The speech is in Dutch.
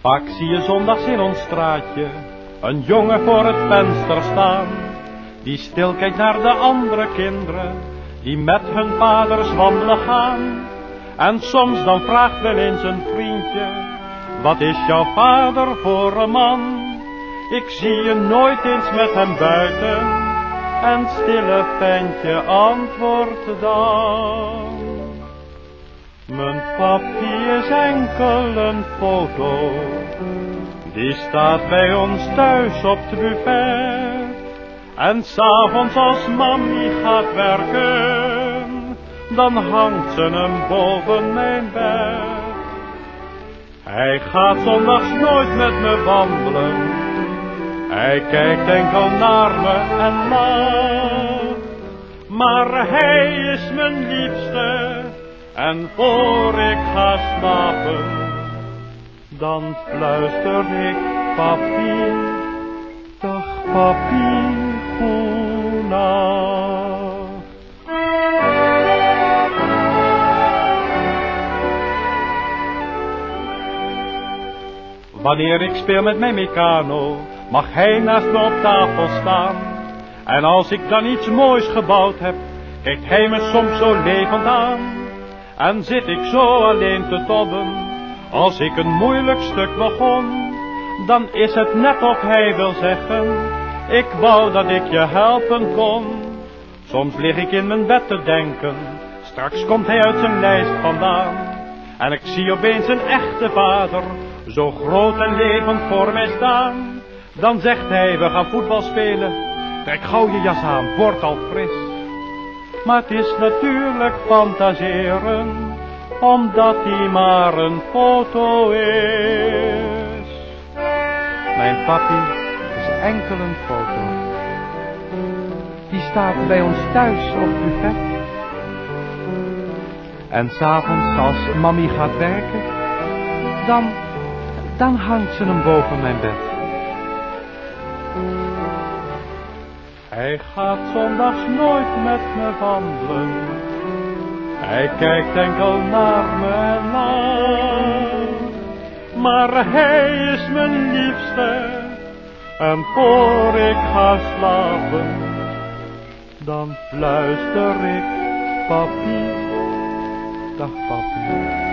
Vaak zie je zondags in ons straatje een jongen voor het venster staan, die stil kijkt naar de andere kinderen, die met hun vaders wandelen gaan. En soms dan vraagt wel eens een vriendje, wat is jouw vader voor een man? Ik zie je nooit eens met hem buiten, en stille ventje antwoordt dan. Mijn papi is enkel een foto, die staat bij ons thuis op het buffet. En s'avonds als mami gaat werken, dan hangt ze hem boven mijn bed. Hij gaat zondags nooit met me wandelen, hij kijkt enkel naar me en lacht. Maar hij is mijn liefste, en voor ik ga slapen, dan fluister ik papi, dag papi. Wanneer ik speel met mijn mecano, mag hij naast me op tafel staan. En als ik dan iets moois gebouwd heb, kijkt hij me soms zo levend aan. En zit ik zo alleen te tobben, als ik een moeilijk stuk begon, dan is het net of hij wil zeggen, ik wou dat ik je helpen kon. Soms lig ik in mijn bed te denken, straks komt hij uit zijn lijst vandaan. En ik zie opeens een echte vader, zo groot en levend voor mij staan. Dan zegt hij, we gaan voetbal spelen, trek gauw je jas aan, word al fris. Maar het is natuurlijk fantaseren, omdat hij maar een foto is. Mijn papi is enkel een foto. Die staat bij ons thuis op het buffet. En s'avonds als mami gaat werken, dan, dan hangt ze hem boven mijn bed. Hij gaat zondags nooit met me wandelen. Hij kijkt enkel naar me lacht. Maar hij is mijn liefste. En voor ik ga slapen, dan fluister ik papi, dag papi.